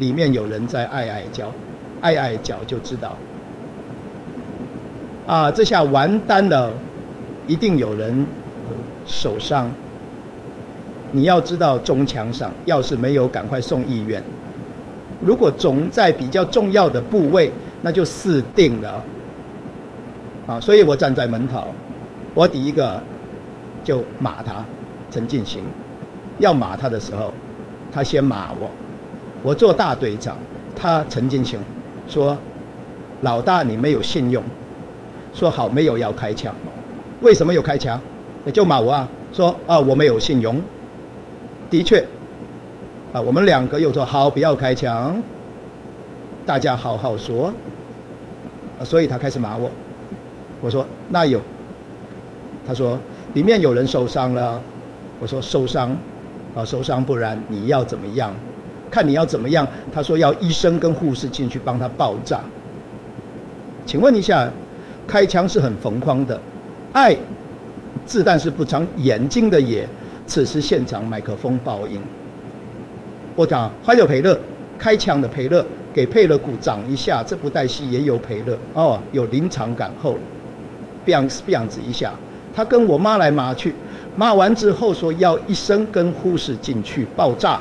里面有人在爱爱叫，爱爱叫就知道，啊，这下完蛋了，一定有人受伤。你要知道，中枪上要是没有赶快送医院，如果肿在比较重要的部位，那就死定了。啊，所以我站在门口，我第一个就骂他陈进行，要骂他的时候，他先骂我，我做大队长，他陈进行说，老大你没有信用，说好没有要开枪，为什么有开枪？就骂我啊，说啊我没有信用。的确，啊，我们两个又说好，不要开枪，大家好好说。啊所以他开始骂我，我说那有，他说里面有人受伤了，我说受伤，啊受伤，不然你要怎么样？看你要怎么样？他说要医生跟护士进去帮他爆炸。请问一下，开枪是很疯狂的，爱，子弹是不长眼睛的也。此时现场麦克风爆音，我讲还有佩勒开枪的佩勒给佩勒鼓掌一下，这部带戏也有佩勒哦，有临场感后，biang biang 子一下，他跟我骂来骂去，骂完之后说要医生跟护士进去爆炸，